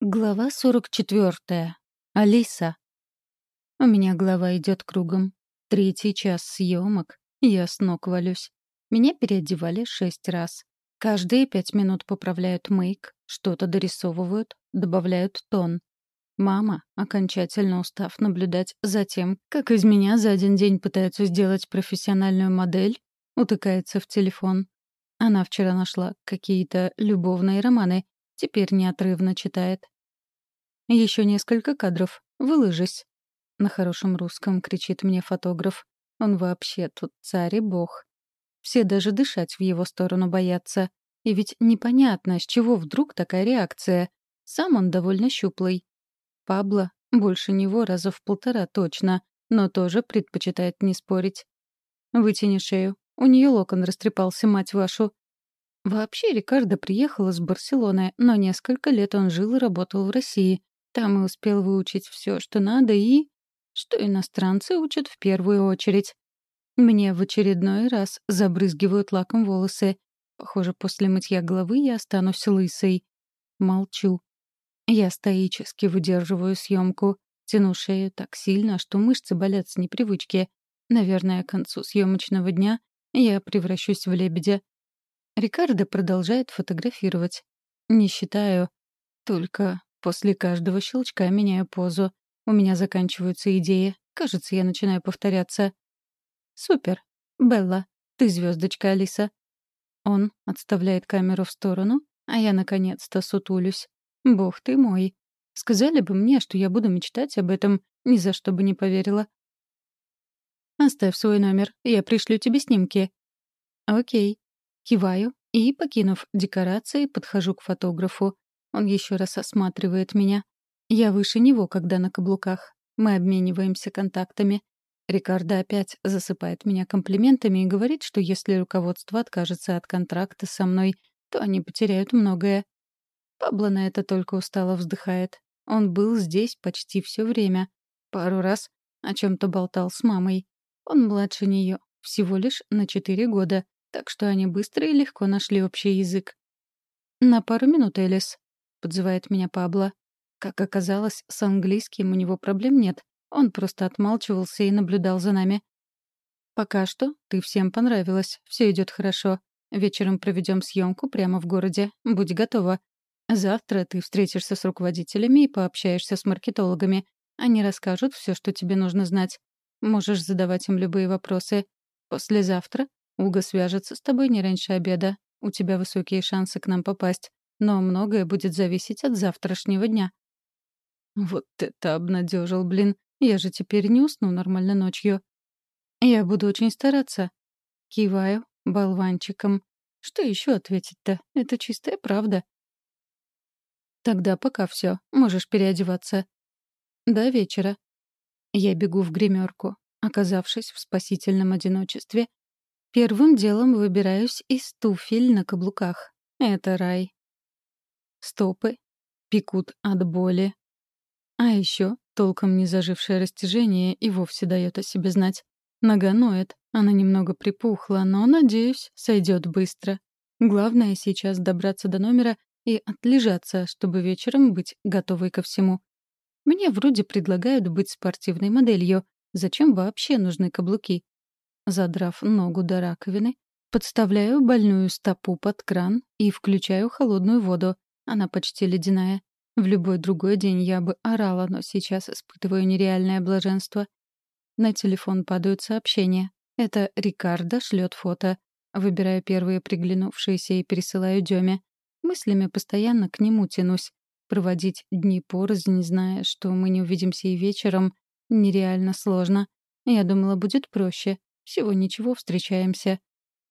Глава 44. Алиса. У меня голова идет кругом. Третий час съемок. Я с ног валюсь. Меня переодевали шесть раз. Каждые пять минут поправляют мейк, что-то дорисовывают, добавляют тон. Мама, окончательно устав наблюдать за тем, как из меня за один день пытаются сделать профессиональную модель, утыкается в телефон. Она вчера нашла какие-то любовные романы, Теперь неотрывно читает. Еще несколько кадров. Выложись. На хорошем русском кричит мне фотограф. Он вообще тут царь и бог. Все даже дышать в его сторону боятся. И ведь непонятно, с чего вдруг такая реакция. Сам он довольно щуплый. Пабло больше него раза в полтора точно, но тоже предпочитает не спорить. Вытяни шею. У нее локон растрепался, мать вашу. Вообще Рикардо приехал из Барселоны, но несколько лет он жил и работал в России. Там и успел выучить все, что надо, и... Что иностранцы учат в первую очередь. Мне в очередной раз забрызгивают лаком волосы. Похоже, после мытья головы я останусь лысой. Молчу. Я стоически выдерживаю съемку, тяну шею так сильно, что мышцы болят с непривычки. Наверное, к концу съемочного дня я превращусь в лебедя. Рикардо продолжает фотографировать. Не считаю. Только после каждого щелчка меняю позу. У меня заканчиваются идеи. Кажется, я начинаю повторяться. «Супер. Белла, ты звездочка, Алиса». Он отставляет камеру в сторону, а я наконец-то сутулюсь. Бог ты мой. Сказали бы мне, что я буду мечтать об этом, ни за что бы не поверила. «Оставь свой номер, я пришлю тебе снимки». «Окей», Киваю и, покинув декорации, подхожу к фотографу. Он еще раз осматривает меня. Я выше него, когда на каблуках. Мы обмениваемся контактами. Рикардо опять засыпает меня комплиментами и говорит, что если руководство откажется от контракта со мной, то они потеряют многое. Пабло на это только устало вздыхает. Он был здесь почти все время. Пару раз о чем-то болтал с мамой. Он младше нее, всего лишь на четыре года так что они быстро и легко нашли общий язык. «На пару минут, Элис», — подзывает меня Пабло. Как оказалось, с английским у него проблем нет. Он просто отмалчивался и наблюдал за нами. «Пока что ты всем понравилась. Все идет хорошо. Вечером проведем съемку прямо в городе. Будь готова. Завтра ты встретишься с руководителями и пообщаешься с маркетологами. Они расскажут все, что тебе нужно знать. Можешь задавать им любые вопросы. Послезавтра Уга свяжется с тобой не раньше обеда. У тебя высокие шансы к нам попасть. Но многое будет зависеть от завтрашнего дня. Вот это обнадежил, блин. Я же теперь не усну нормально ночью. Я буду очень стараться. Киваю болванчиком. Что еще ответить-то? Это чистая правда. Тогда пока все. Можешь переодеваться. До вечера. Я бегу в гримерку. Оказавшись в спасительном одиночестве, Первым делом выбираюсь из туфель на каблуках. Это рай. Стопы пекут от боли. А еще толком не зажившее растяжение и вовсе дает о себе знать. Нога ноет, она немного припухла, но, надеюсь, сойдет быстро. Главное сейчас добраться до номера и отлежаться, чтобы вечером быть готовой ко всему. Мне вроде предлагают быть спортивной моделью. Зачем вообще нужны каблуки? Задрав ногу до раковины, подставляю больную стопу под кран и включаю холодную воду. Она почти ледяная. В любой другой день я бы орала, но сейчас испытываю нереальное блаженство. На телефон падают сообщения. Это Рикардо шлет фото. Выбираю первые приглянувшиеся и пересылаю Деме. Мыслями постоянно к нему тянусь. Проводить дни порознь, зная, что мы не увидимся и вечером, нереально сложно. Я думала, будет проще. Всего ничего, встречаемся.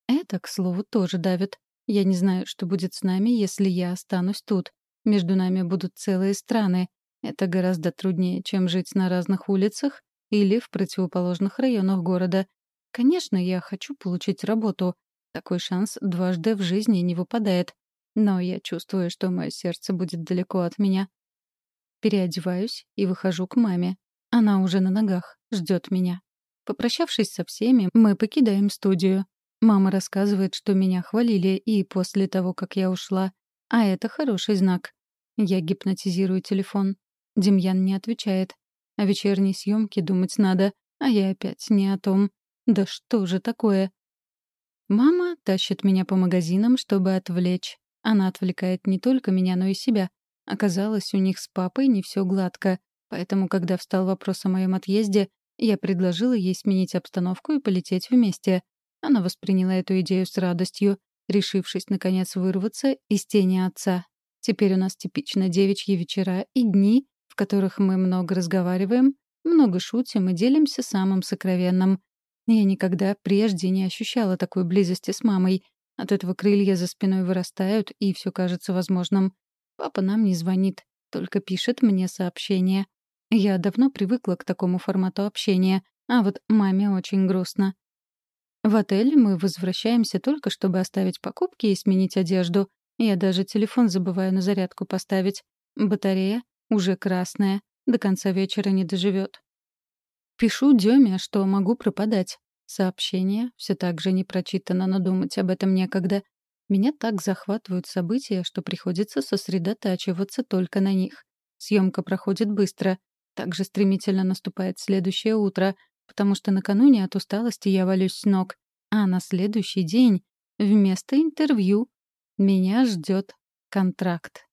Это, к слову, тоже давит. Я не знаю, что будет с нами, если я останусь тут. Между нами будут целые страны. Это гораздо труднее, чем жить на разных улицах или в противоположных районах города. Конечно, я хочу получить работу. Такой шанс дважды в жизни не выпадает. Но я чувствую, что мое сердце будет далеко от меня. Переодеваюсь и выхожу к маме. Она уже на ногах, ждет меня. Попрощавшись со всеми, мы покидаем студию. Мама рассказывает, что меня хвалили и после того, как я ушла. А это хороший знак. Я гипнотизирую телефон. Демьян не отвечает. О вечерней съемке думать надо, а я опять не о том. Да что же такое? Мама тащит меня по магазинам, чтобы отвлечь. Она отвлекает не только меня, но и себя. Оказалось, у них с папой не все гладко. Поэтому, когда встал вопрос о моем отъезде, я предложила ей сменить обстановку и полететь вместе. Она восприняла эту идею с радостью, решившись, наконец, вырваться из тени отца. Теперь у нас типично девичьи вечера и дни, в которых мы много разговариваем, много шутим и делимся самым сокровенным. Я никогда прежде не ощущала такой близости с мамой. От этого крылья за спиной вырастают, и все кажется возможным. Папа нам не звонит, только пишет мне сообщения. Я давно привыкла к такому формату общения, а вот маме очень грустно. В отель мы возвращаемся только, чтобы оставить покупки и сменить одежду. Я даже телефон забываю на зарядку поставить. Батарея уже красная, до конца вечера не доживет. Пишу Деме, что могу пропадать. Сообщение все так же не прочитано, но думать об этом некогда. Меня так захватывают события, что приходится сосредотачиваться только на них. Съемка проходит быстро. Также стремительно наступает следующее утро, потому что накануне от усталости я валюсь с ног. А на следующий день, вместо интервью, меня ждет контракт.